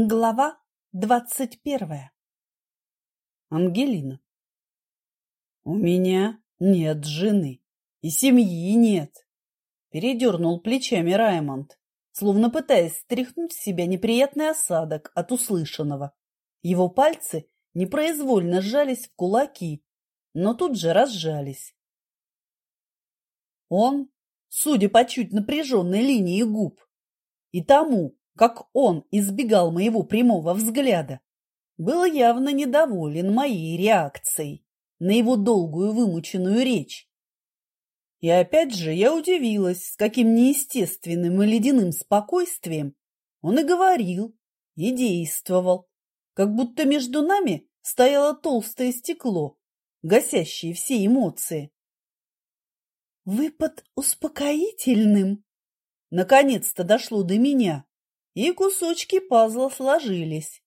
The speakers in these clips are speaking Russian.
Глава двадцать первая. Ангелина. У меня нет жены, и семьи нет. Передернул плечами Раймонд, словно пытаясь стряхнуть с себя неприятный осадок от услышанного. Его пальцы непроизвольно сжались в кулаки, но тут же разжались. Он, судя по чуть напряженной линии губ, и тому, как он избегал моего прямого взгляда, был явно недоволен моей реакцией на его долгую вымученную речь. И опять же я удивилась, с каким неестественным и ледяным спокойствием он и говорил, и действовал, как будто между нами стояло толстое стекло, гасящее все эмоции. «Вы под успокоительным?» Наконец-то дошло до меня и кусочки пазла сложились.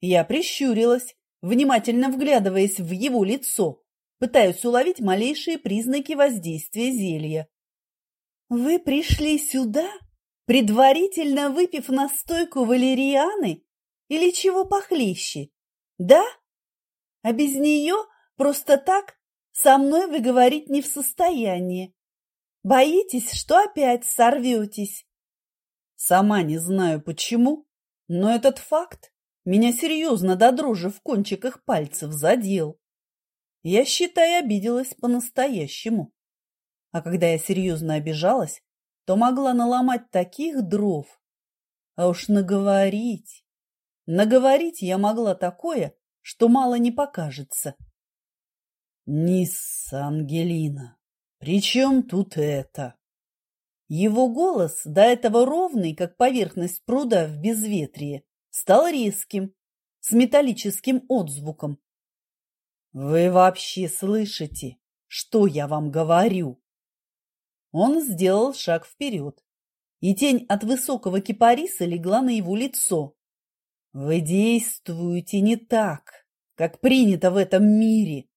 Я прищурилась, внимательно вглядываясь в его лицо, пытаясь уловить малейшие признаки воздействия зелья. «Вы пришли сюда, предварительно выпив настойку валерианы или чего похлеще, да? А без нее просто так со мной вы говорить не в состоянии. Боитесь, что опять сорветесь?» Сама не знаю почему, но этот факт меня серьезно до дрожи в кончиках пальцев задел. Я, считай, обиделась по-настоящему. А когда я серьезно обижалась, то могла наломать таких дров. А уж наговорить... Наговорить я могла такое, что мало не покажется. Нисса Ангелина, при чем тут это? Его голос, до этого ровный, как поверхность пруда в безветрие, стал резким, с металлическим отзвуком. «Вы вообще слышите, что я вам говорю?» Он сделал шаг вперед, и тень от высокого кипариса легла на его лицо. «Вы действуете не так, как принято в этом мире.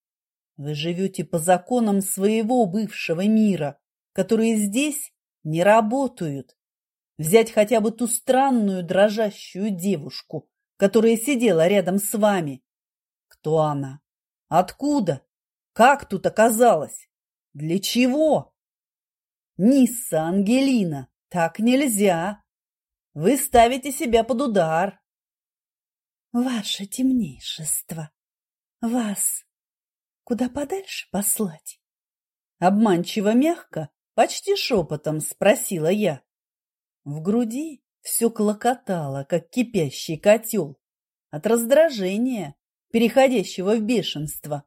Вы живете по законам своего бывшего мира, которые здесь не работают. Взять хотя бы ту странную дрожащую девушку, которая сидела рядом с вами. Кто она? Откуда? Как тут оказалась? Для чего? Нисса Ангелина, так нельзя. Вы ставите себя под удар. Ваше темнейшество, вас куда подальше послать? Обманчиво мягко Почти шепотом спросила я. В груди все клокотало, как кипящий котел, от раздражения, переходящего в бешенство.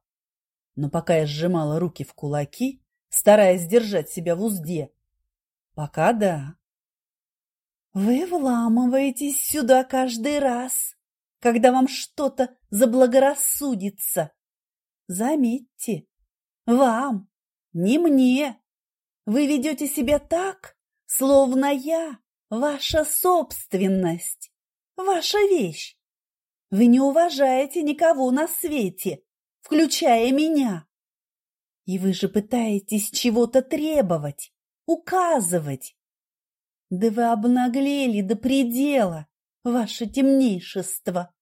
Но пока я сжимала руки в кулаки, стараясь держать себя в узде, пока да. Вы вламываетесь сюда каждый раз, когда вам что-то заблагорассудится. Заметьте, вам, не мне. Вы ведете себя так, словно я ваша собственность, ваша вещь. Вы не уважаете никого на свете, включая меня. И вы же пытаетесь чего-то требовать, указывать. Да вы обнаглели до предела, ваше темнейшество.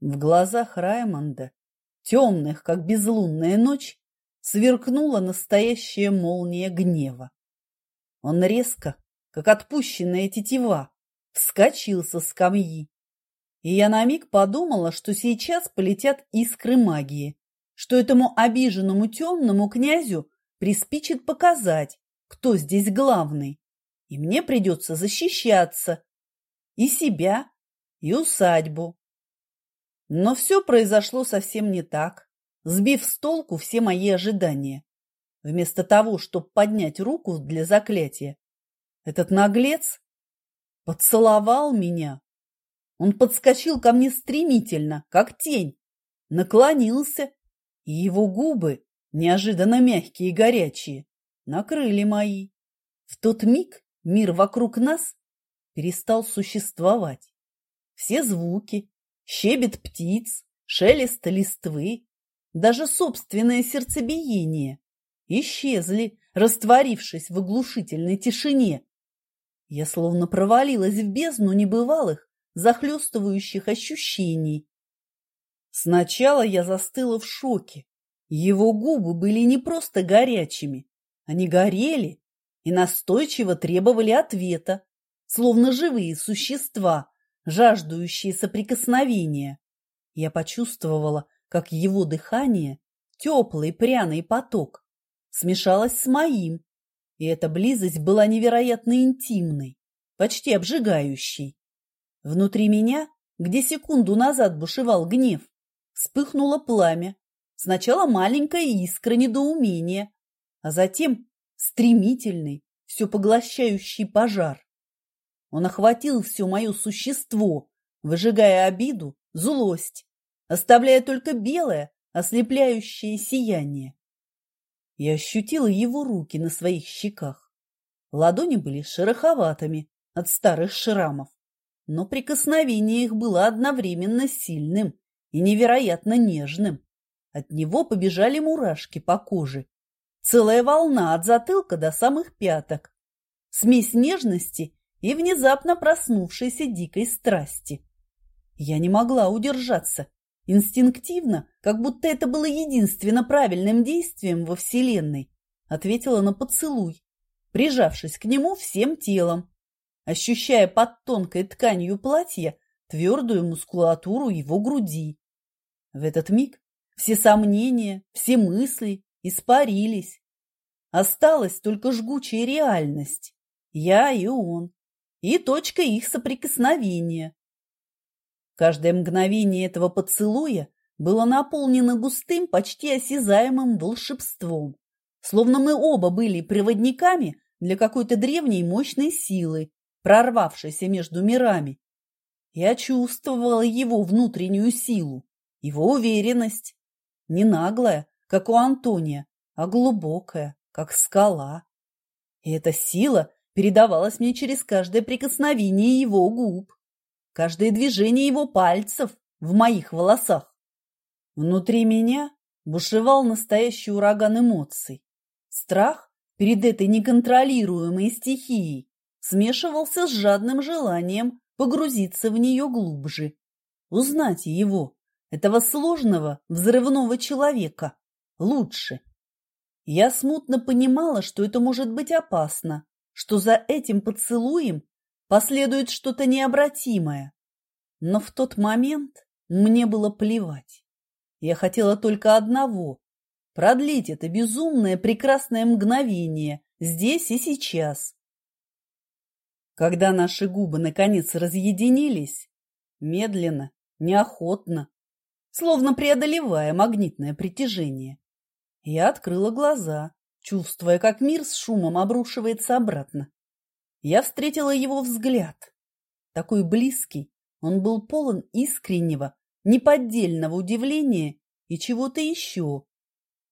В глазах Раймонда, темных, как безлунная ночь, сверкнула настоящая молния гнева. Он резко, как отпущенная тетива, вскочил со скамьи. И я на миг подумала, что сейчас полетят искры магии, что этому обиженному темному князю приспичит показать, кто здесь главный, и мне придется защищаться и себя, и усадьбу. Но все произошло совсем не так сбив с толку все мои ожидания. Вместо того, чтобы поднять руку для заклятия, этот наглец поцеловал меня. Он подскочил ко мне стремительно, как тень, наклонился, и его губы, неожиданно мягкие и горячие, накрыли мои. В тот миг мир вокруг нас перестал существовать. Все звуки, щебет птиц, шелест листвы, даже собственное сердцебиение исчезли, растворившись в оглушительной тишине. Я словно провалилась в бездну небывалых захлестывающих ощущений. Сначала я застыла в шоке. Его губы были не просто горячими, они горели и настойчиво требовали ответа, словно живые существа, жаждущие соприкосновения. Я почувствовала, как его дыхание, теплый пряный поток, смешалось с моим, и эта близость была невероятно интимной, почти обжигающей. Внутри меня, где секунду назад бушевал гнев, вспыхнуло пламя. Сначала маленькая искра недоумения, а затем стремительный, все поглощающий пожар. Он охватил все мое существо, выжигая обиду, злость, оставляя только белое, ослепляющее сияние. Я ощутила его руки на своих щеках. Ладони были шероховатыми от старых шрамов, но прикосновение их было одновременно сильным и невероятно нежным. От него побежали мурашки по коже. Целая волна от затылка до самых пяток. Смесь нежности и внезапно проснувшейся дикой страсти. Я не могла удержаться. Инстинктивно, как будто это было единственно правильным действием во Вселенной, ответила на поцелуй, прижавшись к нему всем телом, ощущая под тонкой тканью платья твердую мускулатуру его груди. В этот миг все сомнения, все мысли испарились. Осталась только жгучая реальность. Я и он. И точка их соприкосновения. Каждое мгновение этого поцелуя было наполнено густым, почти осязаемым волшебством. Словно мы оба были проводниками для какой-то древней мощной силы, прорвавшейся между мирами. Я чувствовала его внутреннюю силу, его уверенность. Не наглая, как у Антония, а глубокая, как скала. И эта сила передавалась мне через каждое прикосновение его губ, каждое движение его пальцев в моих волосах. Внутри меня бушевал настоящий ураган эмоций. Страх перед этой неконтролируемой стихией смешивался с жадным желанием погрузиться в нее глубже, узнать его, этого сложного, взрывного человека, лучше. Я смутно понимала, что это может быть опасно, что за этим поцелуем последует что-то необратимое. Но в тот момент мне было плевать. Я хотела только одного – продлить это безумное прекрасное мгновение здесь и сейчас. Когда наши губы наконец разъединились, медленно, неохотно, словно преодолевая магнитное притяжение. Я открыла глаза, чувствуя, как мир с шумом обрушивается обратно. Я встретила его взгляд. Такой близкий, он был полон искреннего, неподдельного удивления и чего-то еще,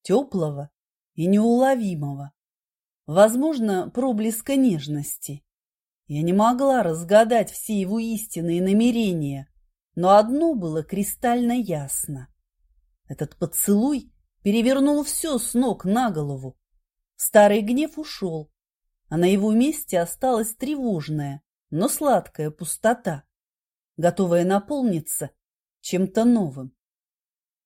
теплого и неуловимого. Возможно, проблеска нежности. Я не могла разгадать все его истинные намерения, но одно было кристально ясно. Этот поцелуй перевернул все с ног на голову. Старый гнев ушел, а на его месте осталась тревожная, но сладкая пустота, готовая наполниться чем-то новым.